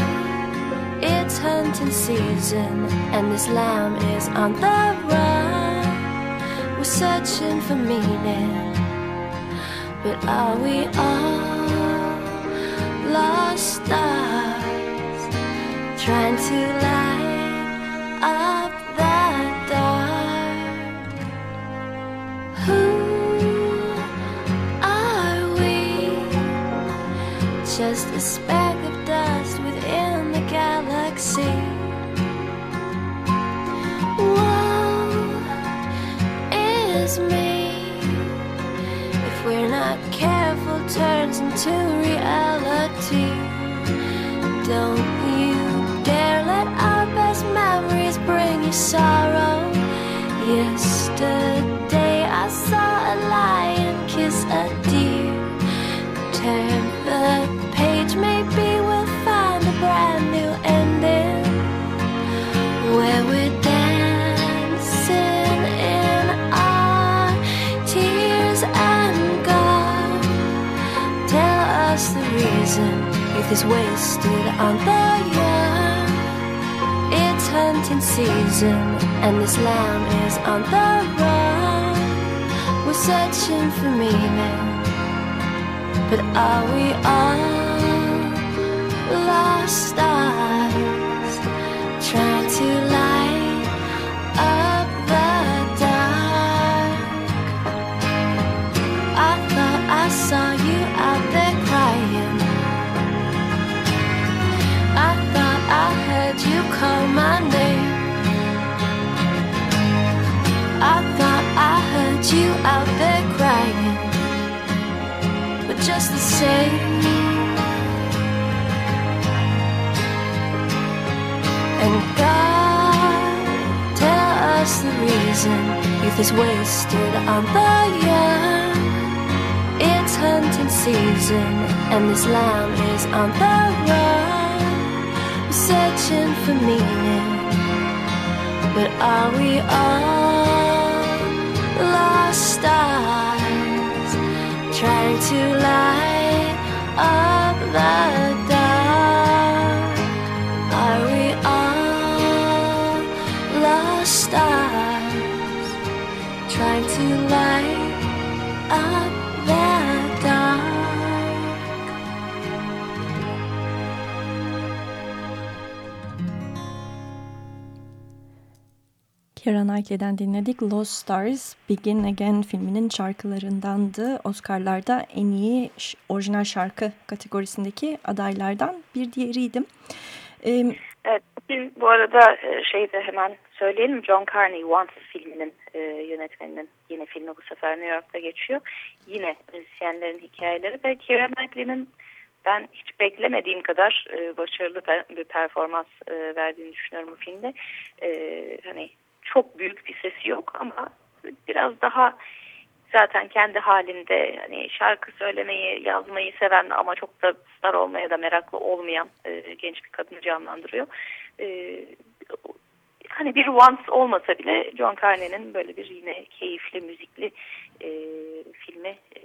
It's hunting season, and this lamb is on the run. We're searching for meaning but are we all lost stars trying to light Just a speck of dust within the galaxy. Woe is me if we're not careful, turns into reality. Don't you dare let our best memories bring you sorrow. Yesterday I saw a lion kiss a deer. Turn the maybe we'll find a brand new ending where we're dancing in our tears and God tell us the reason youth is wasted on the young. It's hunting season, and this lamb is on the run. We're searching for meaning, but are we all lost stars trying to light up the dark? I thought I saw you out there. Crying. I thought I heard you call my name. I thought I heard you out there crying, but just the same. The youth is wasted on the young. It's hunting season, and this lamb is on the run searching for meaning. But are we all lost stars trying to light up the Keira Knightley'den dinledik. Lost Stars Begin Again filminin şarkılarındandı. Oscar'larda en iyi orijinal şarkı kategorisindeki adaylardan bir diğeriydim. Ee, evet, bu arada e, şey de hemen söyleyelim. John Carney Once filminin e, yönetmeninin yine filmi bu sefer New York'ta geçiyor. Yine müzisyenlerin hikayeleri ve Keira Knightley'nin ben hiç beklemediğim kadar e, başarılı bir performans e, verdiğini düşünüyorum bu filmde. E, hani çok büyük bir sesi yok ama biraz daha zaten kendi halinde hani şarkı söylemeyi, yazmayı seven ama çok da star olmaya da meraklı olmayan e, genç bir kadını canlandırıyor. E, hani bir once olmasa bile John Carney'nin böyle bir yine keyifli müzikli e, filmi e,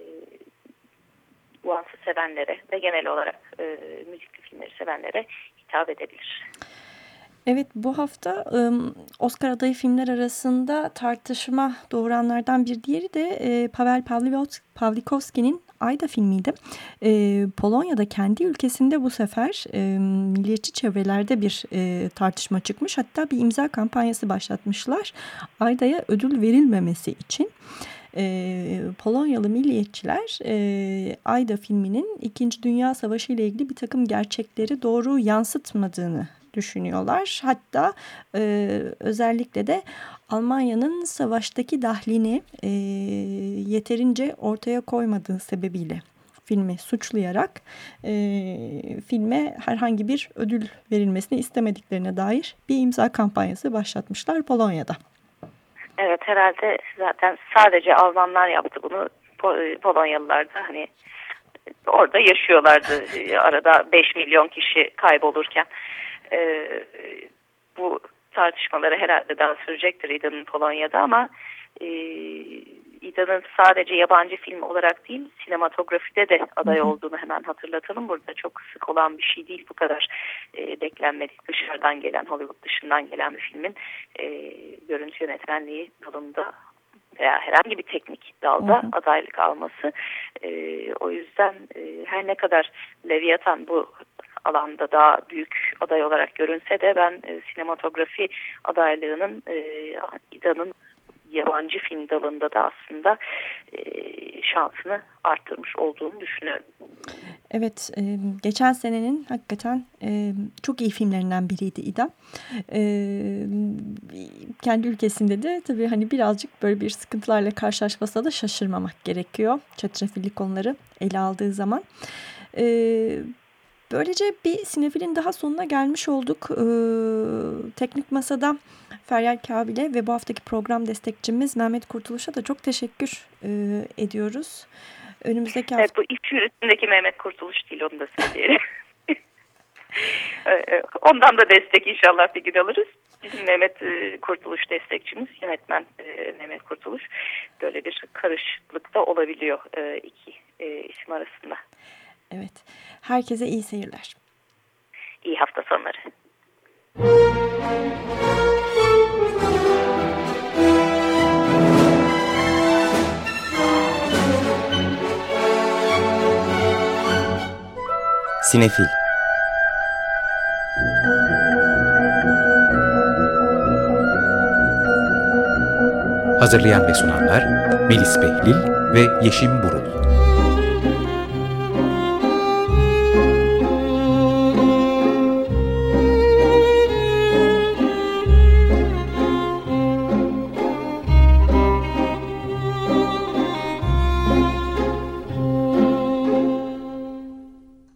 Once'ı sevenlere ve genel olarak e, müzikli filmleri sevenlere hitap edebilir. Evet bu hafta Oscar adayı filmler arasında tartışma doğuranlardan bir diğeri de Pavel Pavlikovski'nin Ayda filmiydi. Polonya'da kendi ülkesinde bu sefer milliyetçi çevrelerde bir tartışma çıkmış. Hatta bir imza kampanyası başlatmışlar. Ayda'ya ödül verilmemesi için. Polonyalı milliyetçiler Ayda filminin İkinci Dünya Savaşı ile ilgili bir takım gerçekleri doğru yansıtmadığını düşünüyorlar. Hatta e, özellikle de Almanya'nın savaştaki dahlini e, yeterince ortaya koymadığı sebebiyle filmi suçlayarak e, filme herhangi bir ödül verilmesini istemediklerine dair bir imza kampanyası başlatmışlar Polonya'da. Evet herhalde zaten sadece Almanlar yaptı bunu Polonyalılar da hani orada yaşıyorlardı arada 5 milyon kişi kaybolurken e, bu tartışmaları herhalde daha sürecektir İDA'nın Polonya'da ama e, İDA'nın sadece yabancı film olarak değil sinematografide de aday olduğunu hemen hatırlatalım. Burada çok sık olan bir şey değil bu kadar e, beklenmedik dışarıdan gelen Hollywood dışından gelen bir filmin e, görüntü yönetmenliği dalında veya herhangi bir teknik dalda hı hı. adaylık alması. E, o yüzden e, her ne kadar Leviathan bu alanda daha büyük aday olarak görünse de ben e, sinematografi adaylığının e, İDA'nın yabancı film dalında da aslında e, şansını arttırmış olduğunu düşünüyorum. Evet, e, geçen senenin hakikaten e, çok iyi filmlerinden biriydi İda. E, kendi ülkesinde de tabii hani birazcık böyle bir sıkıntılarla karşılaşmasa da şaşırmamak gerekiyor. Çetrefilli konuları ele aldığı zaman. E, Böylece bir sinefilin daha sonuna gelmiş olduk. Ee, teknik Masa'da Feryal Kabil'e ve bu haftaki program destekçimiz Mehmet Kurtuluş'a da çok teşekkür e, ediyoruz. Önümüzdeki hafta... Evet, bu ilk üstündeki Mehmet Kurtuluş değil onu da söyleyelim. Ee, e, ondan da destek inşallah bir gün alırız. Bizim Mehmet e, Kurtuluş destekçimiz, yönetmen e, Mehmet Kurtuluş. Böyle bir karışıklık da olabiliyor iki isim arasında. Evet. Herkese iyi seyirler. İyi hafta sonları. Sinefil Hazırlayan ve sunanlar Melis Behlil ve Yeşim Burul